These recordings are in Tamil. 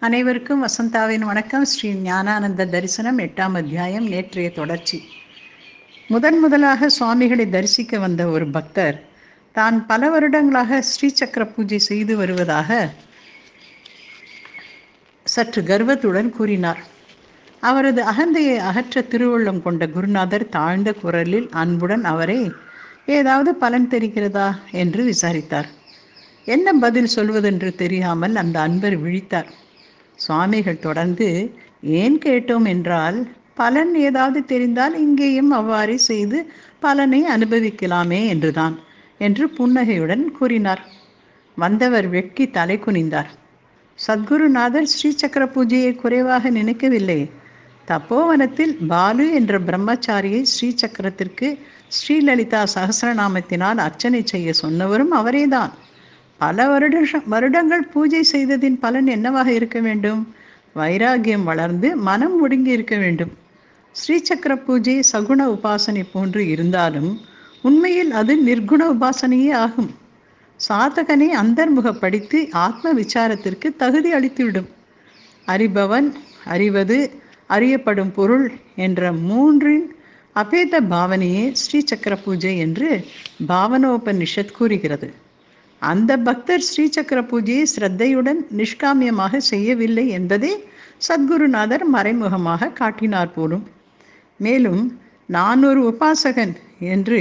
அனைவருக்கும் வசந்தாவின் வணக்கம். ஸ்ரீ ஞானானந்த தரிசனம் எட்டாம் அத்தியாயம் நேற்றைய தொடர்ச்சி. முதன் முதலாக சுவாமிகளை தரிசிக்க வந்த ஒரு பக்தர் தான் பல வருடங்களாக ஸ்ரீசக்கர பூஜை செய்து வருவதாக சற்று கர்வத்துடன் கூறினார். அவரது அகந்தையை அகற்ற திருவள்ளம் கொண்ட குருநாதர் தாழ்ந்த குரலில் அன்புடன் அவரை ஏதாவது பலன் தெரிகிறதா? என்று விசாரித்தார். என்ன பதில் சொல்வதென்று தெரியாமல் அந்த அன்பர் விழித்தார். சுவாமிகள் தொடர்ந்து ஏன் கேட்டோம் என்றால் பலன் ஏதாவது தெரிந்தால் இங்கேயும் அவ்வாறு செய்து பலனை அனுபவிக்கலாமே என்றுதான் என்று புன்னகையுடன் கூறினார். வந்தவர் வெட்கி தலை குனிந்தார். சத்குருநாதர் ஸ்ரீசக்கர பூஜையை குறைவாக நினைக்கவில்லை. தப்போவனத்தில் பாலு என்ற பிரம்மச்சாரியை ஸ்ரீசக்கரத்திற்கு ஸ்ரீலலிதா சகசிரநாமத்தினால் அர்ச்சனை செய்ய சொன்னவரும் அவரேதான். பல வருட வருடங்கள் பூஜை செய்ததின் பலன் என்னவாக இருக்க வேண்டும்? வைராகியம் வளர்ந்து மனம் ஒடுங்கி இருக்க வேண்டும். ஸ்ரீசக்கர பூஜை சகுண உபாசனை போன்று இருந்தாலும் உண்மையில் அது நிர்குண உபாசனையே ஆகும். சாதகனை அந்தர்முகப்படுத்தி ஆத்ம விசாரத்திற்கு தகுதி அளித்துவிடும். அறிபவன் அறிவது அறியப்படும் பொருள் என்ற மூன்றின் அபேத பாவனையே ஸ்ரீசக்கர பூஜை என்று பாவனோபனிஷத் கூறுகிறது. அந்த பக்தர் ஸ்ரீசக்கர பூஜையை ஸ்ரத்தையுடன் நிஷ்காமியமாக செய்யவில்லை என்பதே சத்குருநாதர் மறைமுகமாக காட்டினார் போலும். மேலும் நான் ஒரு உபாசகன் என்று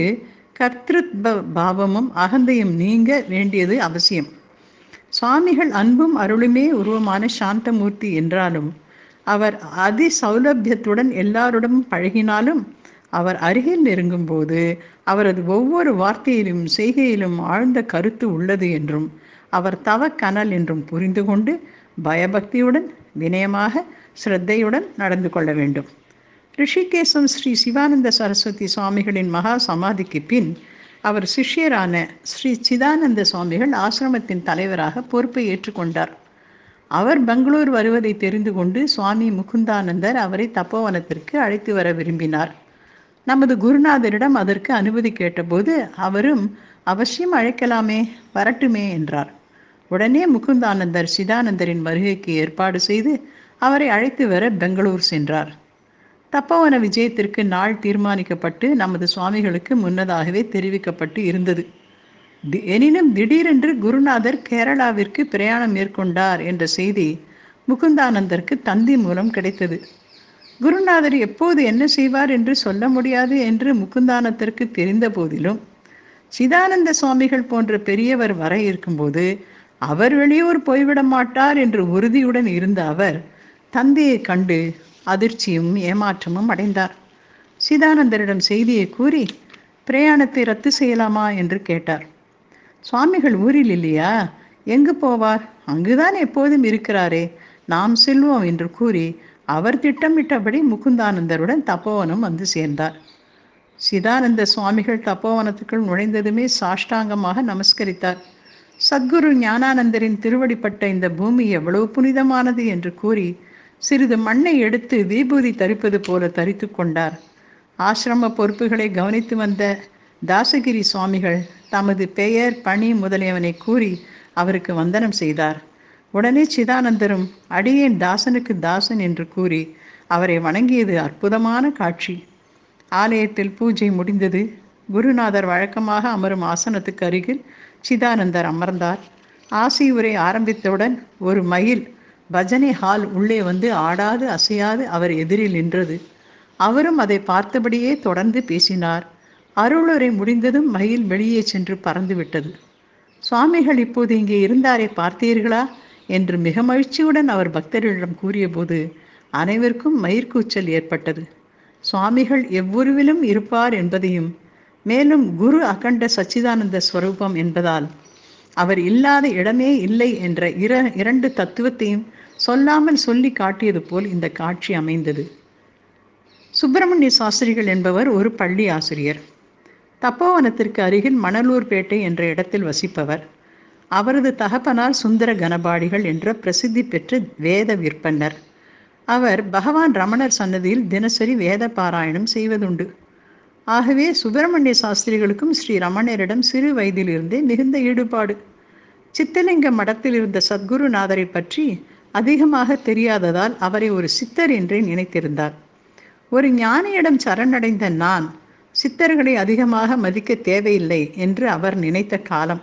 கர்த்திருத் பாவமும் அகந்தையும் நீங்க வேண்டியது அவசியம். சுவாமிகள் அன்பும் அருளுமே உருவமான சாந்தமூர்த்தி என்றாலும் அவர் அதி சௌலபியத்துடன் எல்லாருடனும் பழகினாலும் அவர் அருகில் நெருங்கும் போது அவரது ஒவ்வொரு வார்த்தையிலும் செய்கையிலும் ஆழ்ந்த கருத்து உள்ளது என்றும் அவர் தவ கனல் என்றும் புரிந்து கொண்டு பயபக்தியுடன் வினயமாக ஸ்ரத்தையுடன் நடந்து கொள்ள வேண்டும். ரிஷிகேசம் ஸ்ரீ சிவானந்த சரஸ்வதி சுவாமிகளின் மகா சமாதிக்கு பின் அவர் சிஷ்யரான ஸ்ரீ சிதானந்த சுவாமிகள் ஆசிரமத்தின் தலைவராக பொறுப்பை ஏற்றுக்கொண்டார். அவர் பெங்களூர் வருவதை தெரிந்து கொண்டு சுவாமி முகுந்தானந்தர் அவரை தப்போவனத்திற்கு அழைத்து வர விரும்பினார். நமது குருநாதரிடம் அதற்கு அனுமதி கேட்டபோது அவரும் அவசியம் அழைக்கலாமே வரட்டுமே என்றார். உடனே முகுந்தானந்தர் சிதானந்தரின் வருகைக்கு ஏற்பாடு செய்து அவரை அழைத்து வர பெங்களூர் சென்றார். தப்போவன விஜயத்திற்கு நாள் தீர்மானிக்கப்பட்டு நமது சுவாமிகளுக்கு முன்னதாகவே தெரிவிக்கப்பட்டு இருந்தது. எனினும் திடீரென்று குருநாதர் கேரளாவிற்கு பிரயாணம் மேற்கொண்டார் என்ற செய்தி முகுந்தானந்தருக்கு தந்தி மூலம் கிடைத்தது. குருநாதர் எப்போது என்ன செய்வார் என்று சொல்ல முடியாது என்று முக்குந்தானத்திற்கு தெரிந்த போதிலும் சிதானந்த சுவாமிகள் போன்ற பெரியவர் வர இருக்கும்போது அவர் வெளியூர் போய்விட மாட்டார் என்று உறுதியுடன் இருந்த அவர் தந்தையை கண்டு அதிர்ச்சியும் ஏமாற்றமும் அடைந்தார். சிதானந்தரிடம் செய்தியை கூறி பிரயாணத்தை ரத்து செய்யலாமா என்று கேட்டார். சுவாமிகள் ஊரில் இல்லையா? எங்கு போவார்? அங்குதான் எப்போதும் இருக்கிறாரே நாம் செல்வோம் என்று கூறி அவர் திட்டமிட்டபடி முகுந்தானந்தருடன் தப்போவனம் வந்து சேர்ந்தார். சிதானந்த சுவாமிகள் தப்போவனத்துக்குள் நுழைந்ததுமே சாஷ்டாங்கமாக நமஸ்கரித்தார். சத்குரு ஞானானந்தரின் திருவடிப்பட்ட இந்த பூமி எவ்வளவு புனிதமானது என்று கூறி சிறிது மண்ணை எடுத்து விபூதி தரிப்பது போல தரித்து கொண்டார். ஆசிரம பொறுப்புகளை கவனித்து வந்த தாசகிரி சுவாமிகள் தமது பெயர் பணி முதலியவனை கூறி அவருக்கு வந்தனம் செய்தார். உடனே சிதானந்தரும் அடியேன் தாசனுக்கு தாசன் என்று கூறி அவரை வணங்கியது அற்புதமான காட்சி. ஆலயத்தில் பூஜை முடிந்தது. குருநாதர் வழக்கமாக அமரும் ஆசனத்துக்கு அருகில் சிதானந்தர் அமர்ந்தார். ஆசி உரை ஆரம்பித்தவுடன் ஒரு மயில் பஜனை ஹால் உள்ளே வந்து ஆடாது அசையாது அவர் எதிரில் நின்றது. அவரும் அதை பார்த்தபடியே தொடர்ந்து பேசினார். அருளுரை முடிந்ததும் மயில் வெளியே சென்று பறந்துவிட்டது. சுவாமிகள் இப்போது இங்கே இருந்தாரே பார்த்தீர்களா? என்று மிக மகிழ்ச்சியுடன் அவர் பக்தர்களிடம் கூறியபோது அனைவருக்கும் மயிர்கூச்சல் ஏற்பட்டது. சுவாமிகள் எவ்வுருவிலும் இருப்பார் என்பதையும் மேலும் குரு அகண்ட சச்சிதானந்த ஸ்வரூபம் என்பதால் அவர் இல்லாத இடமே இல்லை என்ற இர இரண்டு தத்துவத்தையும் சொல்லாமல் சொல்லி காட்டியது போல் இந்த காட்சி அமைந்தது. சுப்பிரமணிய சாஸ்திரிகள் என்பவர் ஒரு பள்ளி ஆசிரியர். தப்போவனத்திற்கு அருகில் மணலூர்பேட்டை என்ற இடத்தில் வசிப்பவர். அவரது தகப்பனார் சுந்தர கனபாடிகள் என்ற பிரசித்தி பெற்ற வேத விற்பனர் அவர் பகவான் ரமணர் சன்னதியில் தினசரி வேத பாராயணம் செய்வதுண்டு. ஆகவே சுப்பிரமணிய சாஸ்திரிகளுக்கும் ஸ்ரீ ரமணரிடம் சிறு வயதிலிருந்தே மிகுந்த ஈடுபாடு. சித்தலிங்க மடத்தில் இருந்த சத்குருநாதரை பற்றி அதிகமாக தெரியாததால் அவரை ஒரு சித்தர் என்றே நினைத்திருந்தார். ஒரு ஞானியிடம் சரணடைந்த நான் சித்தர்களை அதிகமாக மதிக்க தேவையில்லை என்று அவர் நினைத்த காலம்.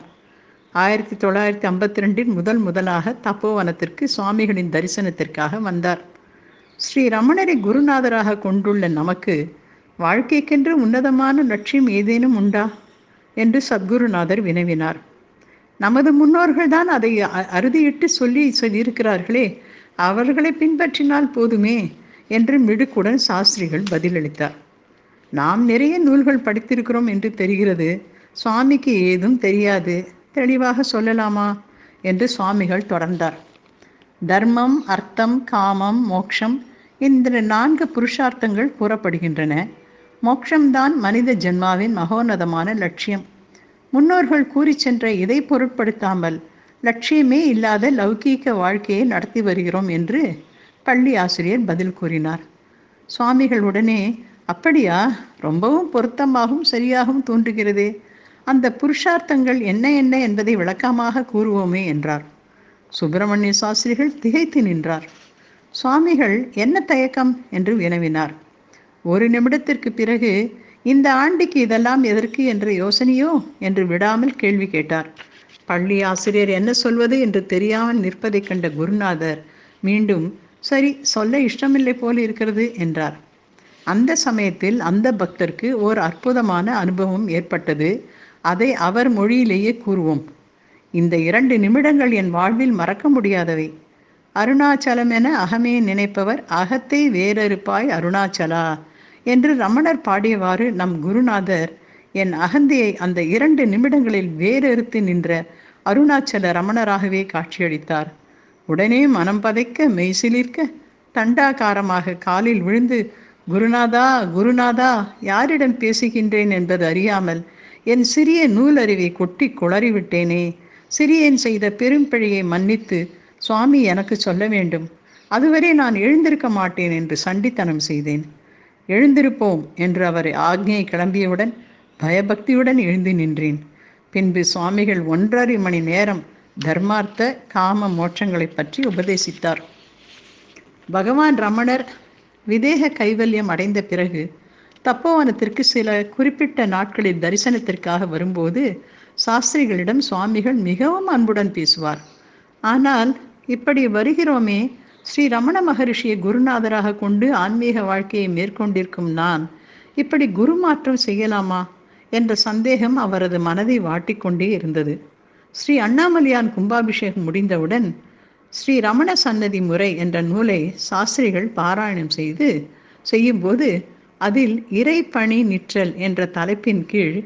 ஆயிரத்தி தொள்ளாயிரத்தி ஐம்பத்தி ரெண்டில் முதல் முதலாக தப்போவனத்திற்கு சுவாமிகளின் தரிசனத்திற்காக வந்தார். ஸ்ரீ ரமணரை குருநாதராக கொண்டுள்ள நமக்கு வாழ்க்கைக்கென்று உன்னதமான லட்சியம் ஏதேனும் உண்டா? என்று சத்குருநாதர் வினவினார். நமது முன்னோர்கள் தான் அதை அறுதியிட்டு சொல்லி சொல்லியிருக்கிறார்களே அவர்களை பின்பற்றினால் போதுமே என்று மிடுக்குடன் சாஸ்திரிகள் பதிலளித்தார். நாம் நிறைய நூல்கள் படித்திருக்கிறோம் என்று தெரிகிறது சுவாமிக்கு ஏதும் தெரியாது. தெளிவாக சொல்லலாமா? என்று சுவாமிகள் தொடர்ந்தார். தர்மம் அர்த்தம் காமம் மோக்ஷம் இந்த நான்கு புருஷார்த்தங்கள் கூறப்படுகின்றன. மோக்ஷம்தான் மனித ஜென்மாவின் மகோன்னதமான லட்சியம். முன்னோர்கள் கூறி சென்ற இதை பொருட்படுத்தாமல் லட்சியமே இல்லாத லௌகீக வாழ்க்கையை நடத்தி வருகிறோம் என்று பள்ளி ஆசிரியர் பதில் கூறினார். சுவாமிகள் உடனே அப்படியா? ரொம்பவும் பொருத்தமாகவும் சரியாகவும் தோன்றுகிறதே. அந்த புருஷார்த்தங்கள் என்ன என்ன என்பதை விளக்கமாக கூறுவோமே என்றார். சுப்பிரமணிய சாஸ்திரிகள் திகைத்து நின்றார். சுவாமிகள் என்ன தயக்கம் என்று வினவினார். ஒரு நிமிடத்திற்கு பிறகு இந்த ஆண்டிக்கு இதெல்லாம் எதற்கு என்ற யோசனையோ என்று விடாமல் கேள்வி கேட்டார். பள்ளி ஆசிரியர் என்ன சொல்வது என்று தெரியாமல் நிற்பதைக் கண்ட குருநாதர் மீண்டும் சரி சொல்ல இஷ்டமில்லை போல் இருக்கிறது என்றார். அந்த சமயத்தில் அந்த பக்தருக்கு ஓர் அற்புதமான அனுபவம் ஏற்பட்டது. அதை அவர் மொழியிலேயே கூறுவோம். இந்த இரண்டு நிமிடங்கள் என் வாழ்வில் மறக்க முடியாதவை. அருணாச்சலம் என அகமே நினைப்பவர் அகத்தை வேறறுப்பாய் அருணாச்சலா என்று ரமணர் பாடியவாறு நம் குருநாதர் என் அகந்தையை அந்த இரண்டு நிமிடங்களில் வேறறுத்து நின்ற அருணாச்சல ரமணராகவே காட்சியளித்தார். உடனே மனம் பதைக்க மெய்சிலிர்க்க தண்டாகாரமாக காலில் விழுந்து குருநாதா குருநாதா யாரிடம் பேசுகின்றேன் என்பது அறியாமல் என் சிறிய நூலறிவை கொட்டி குளறிவிட்டேனே. சிறியன் செய்த பெரும்பிழையை மன்னித்து சுவாமி எனக்கு சொல்ல வேண்டும். அதுவரை நான் எழுந்திருக்க மாட்டேன் என்று சண்டித்தனம் செய்தேன். எழுந்திருப்போம் என்று அவர் ஆக்ஞை கிளம்பியவுடன் பயபக்தியுடன் எழுந்து நின்றேன். பின்பு சுவாமிகள் ஒன்றரை மணி நேரம் தர்மார்த்த காம மோட்சங்களை பற்றி உபதேசித்தார். பகவான் ரமணர் விதேக கைவல்யம் அடைந்த பிறகு தப்போவனத்திற்கு சில குறிப்பிட்ட நாட்களில் தரிசனத்திற்காக வரும்போது சாஸ்திரிகளிடம் சுவாமிகள் மிகவும் அன்புடன் பேசுவார். ஆனால் இப்படி வருகிறோமே ஸ்ரீ ரமண மகரிஷியை குருநாதராக கொண்டு ஆன்மீக வாழ்க்கையை மேற்கொண்டிருக்கும் நான் இப்படி குரு மாற்றம் செய்யலாமா? என்ற சந்தேகம் அவரது மனதை வாட்டிக்கொண்டே இருந்தது. ஸ்ரீ அண்ணாமலையான் கும்பாபிஷேகம் முடிந்தவுடன் ஸ்ரீ ரமண சன்னதி முறை என்ற நூலை சாஸ்திரிகள் பாராயணம் செய்து செய்யும்போது அதில் இறைப்பணி நிற்றல் என்ற தலைப்பின் கீழ்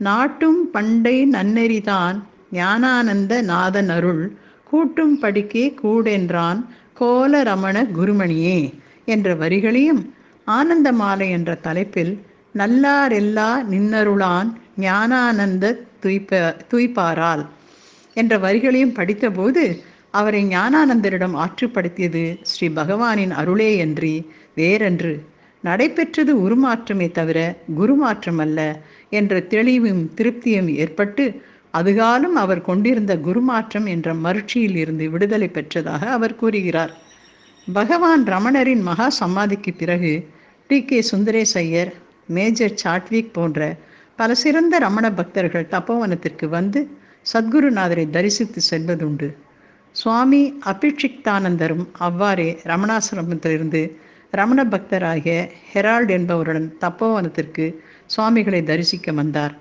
நாட்டும் பண்டை நன்னெறிதான் ஞானானந்த நாதன் அருள் கூட்டும் படிக்கே கூடென்றான் கோல ரமண குருமணியே என்ற வரிகளையும் ஆனந்த மாலை என்ற தலைப்பில் நல்லாரெல்லா நின்னருளான் ஞானானந்த துய்ப்ப துய்ப்பாரால் என்ற வரிகளையும் படித்தபோது அவரை ஞானானந்தரிடம் ஆற்றுப்படுத்தியது ஸ்ரீ பகவானின் அருளே அன்றி வேறன்று நடைபெற்றது உருமாற்றமே தவிர குருமாற்றம் அல்ல என்ற தெளிவும் திருப்தியும் ஏற்பட்டு அதுகாலம் அவர் கொண்டிருந்த குருமாற்றம் என்ற மருட்சியில் இருந்து விடுதலை பெற்றதாக அவர் கூறுகிறார். பகவான் ரமணரின் மகா சமாதிக்கு பிறகு D. K. Sundaresh Iyer major Chadwick போன்ற பல சிறந்த ரமண பக்தர்கள் தப்போவனத்திற்கு வந்து சத்குருநாதரை தரிசித்து செல்வதுண்டு. சுவாமி அபிஷிக்தானந்தரும் அவ்வாறே ரமணாசிரமத்திலிருந்து ரமண பக்தராகிய ஹெரால்ட் என்பவருடன் தப்போவனத்திற்கு சுவாமிகளை தரிசிக்க வந்தார்.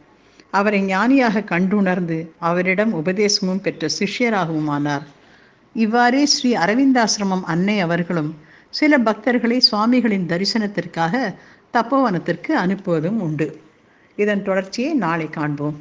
அவரை ஞானியாக கண்டுணர்ந்து அவரிடம் உபதேசமும் பெற்ற சிஷ்யராகவும் ஆனார் இவ்வாறே ஸ்ரீ அரவிந்தாசிரமம் அன்னை அவர்களும் சில பக்தர்களை சுவாமிகளின் தரிசனத்திற்காக தப்போவனத்திற்கு அனுப்புவதும் உண்டு. இதன் தொடர்ச்சியை நாளை காண்போம்.